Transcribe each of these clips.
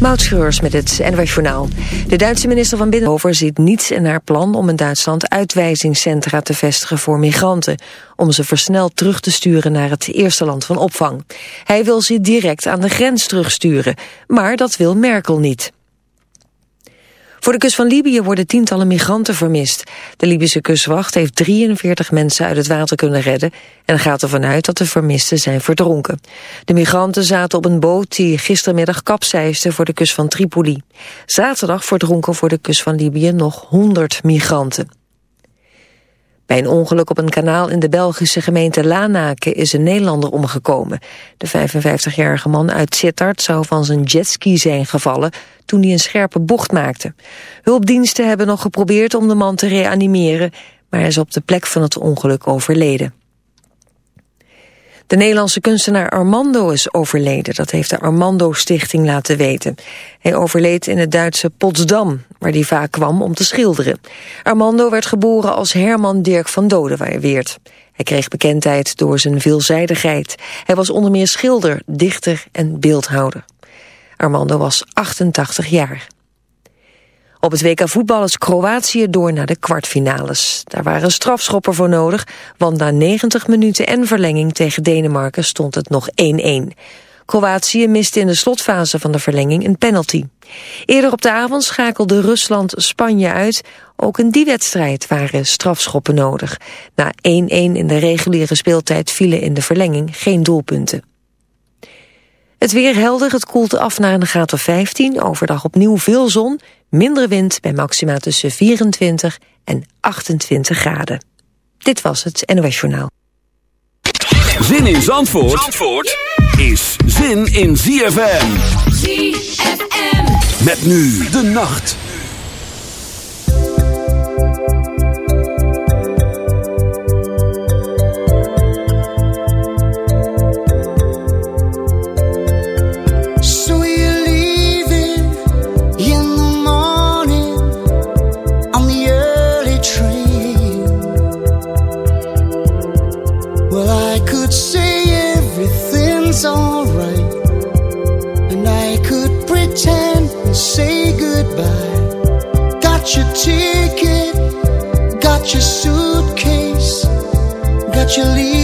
Moutschreurs met het NWS Journaal. De Duitse minister van Binnenhoven ziet niets in haar plan om in Duitsland uitwijzingscentra te vestigen voor migranten, om ze versneld terug te sturen naar het eerste land van opvang. Hij wil ze direct aan de grens terugsturen, maar dat wil Merkel niet. Voor de kust van Libië worden tientallen migranten vermist. De Libische kustwacht heeft 43 mensen uit het water kunnen redden... en gaat ervan uit dat de vermisten zijn verdronken. De migranten zaten op een boot die gistermiddag kapseisde voor de kust van Tripoli. Zaterdag verdronken voor de kust van Libië nog 100 migranten. Bij een ongeluk op een kanaal in de Belgische gemeente Lanaken is een Nederlander omgekomen. De 55-jarige man uit Sittard zou van zijn jetski zijn gevallen toen hij een scherpe bocht maakte. Hulpdiensten hebben nog geprobeerd om de man te reanimeren, maar hij is op de plek van het ongeluk overleden. De Nederlandse kunstenaar Armando is overleden. Dat heeft de Armando Stichting laten weten. Hij overleed in het Duitse Potsdam, waar hij vaak kwam om te schilderen. Armando werd geboren als Herman Dirk van Dodeweert. Hij kreeg bekendheid door zijn veelzijdigheid. Hij was onder meer schilder, dichter en beeldhouder. Armando was 88 jaar. Op het WK voetbal is Kroatië door naar de kwartfinales. Daar waren strafschoppen voor nodig, want na 90 minuten en verlenging tegen Denemarken stond het nog 1-1. Kroatië miste in de slotfase van de verlenging een penalty. Eerder op de avond schakelde Rusland Spanje uit. Ook in die wedstrijd waren strafschoppen nodig. Na 1-1 in de reguliere speeltijd vielen in de verlenging geen doelpunten. Het weer helder, het koelt af naar een graad of 15. Overdag opnieuw veel zon, minder wind bij maxima tussen 24 en 28 graden. Dit was het NOS Journaal. Zin in Zandvoort, Zandvoort is zin in ZFM. ZFM. Met nu de nacht. your ticket, got your suitcase, got your leave.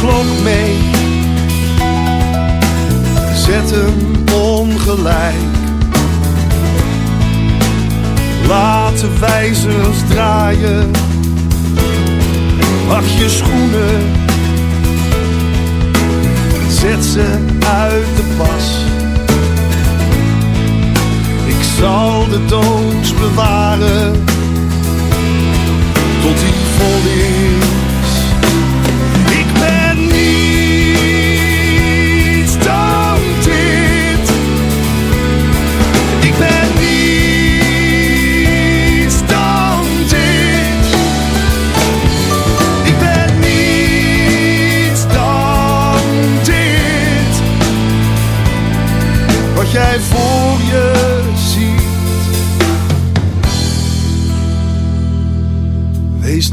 klok mee. Zet hem ongelijk. Laat de wijzers draaien. Pak je schoenen. Zet ze uit de pas. Ik zal de doods bewaren. Tot die volleer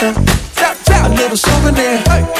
myself. A little souvenir. Hey.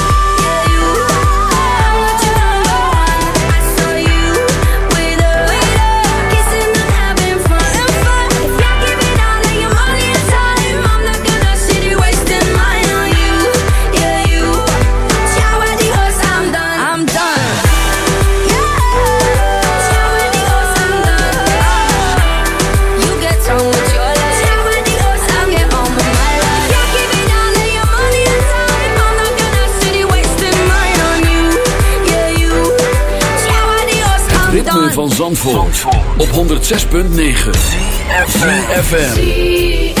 Op 106.9 FM.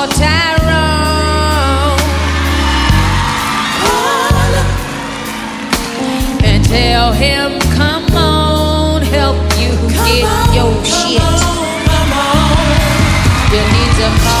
him, come on, help you get your shit. On, come on. You need to call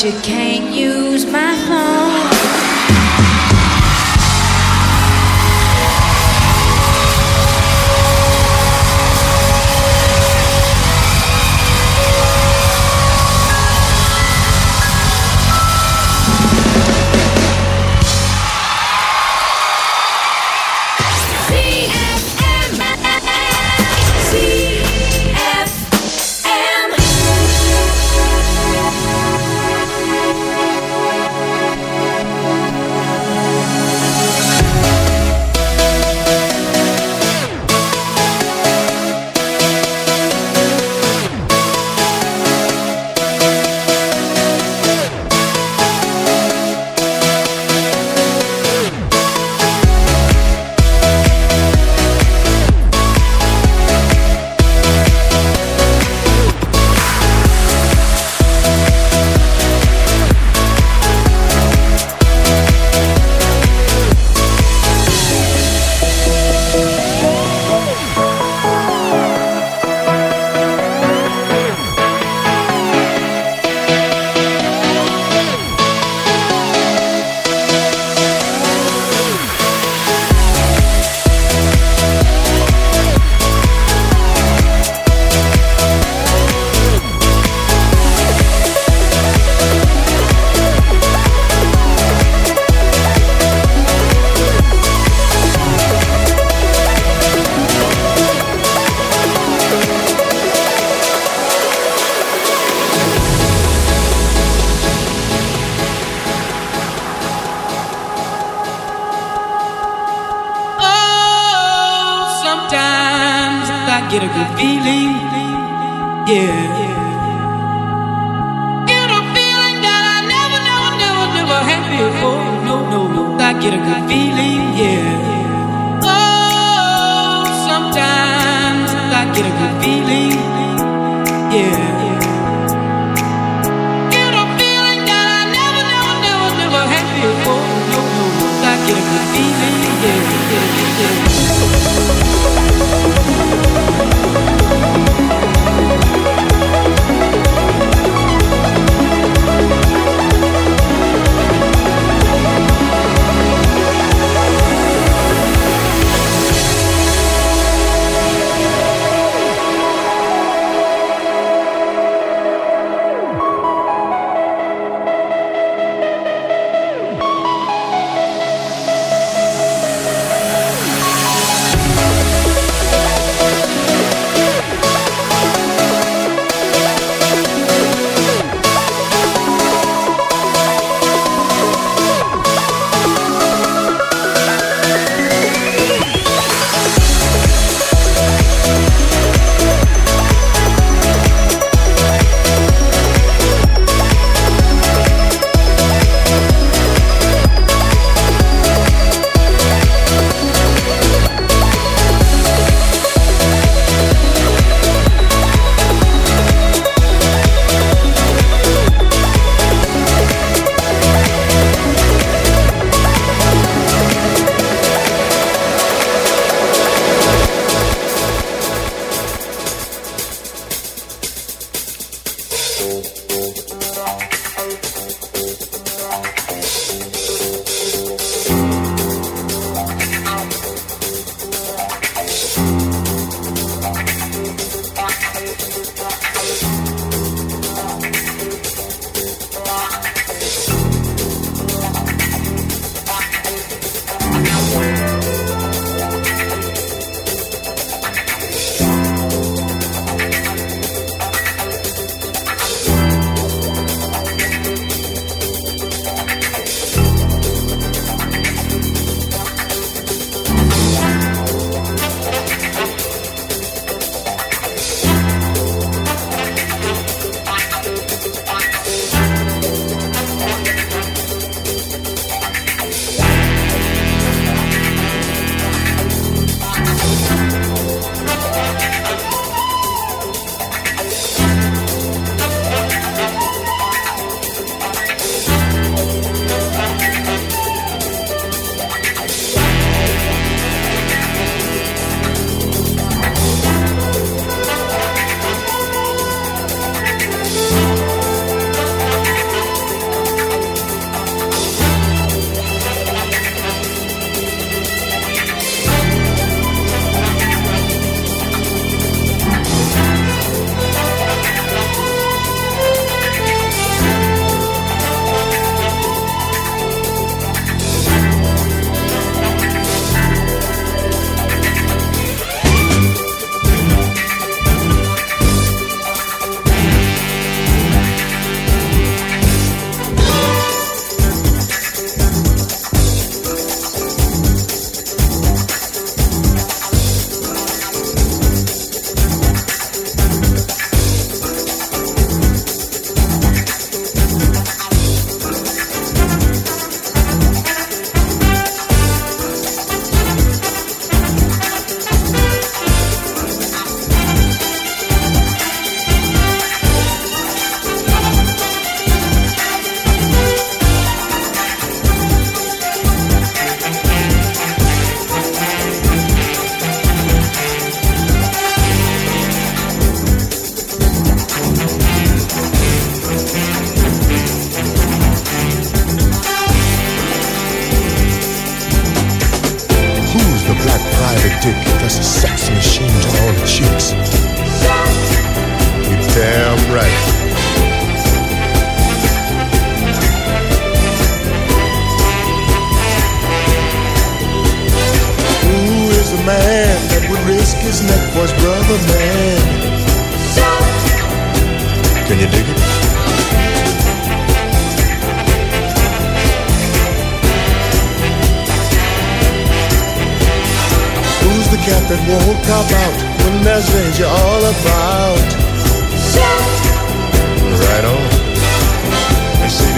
magic, can you?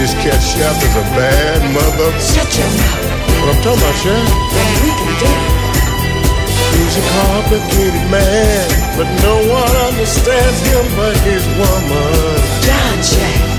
this cat chef is a bad mother. Shut your mouth. What I'm talking about, chef? Yeah, we can do it. He's a complicated man, but no one understands him but his woman. John Chef.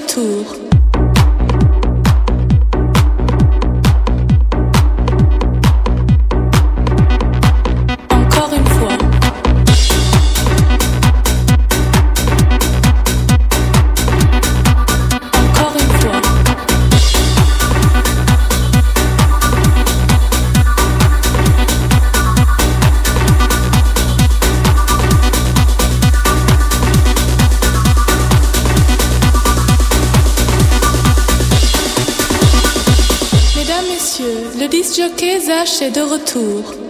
retour. Flash de retour.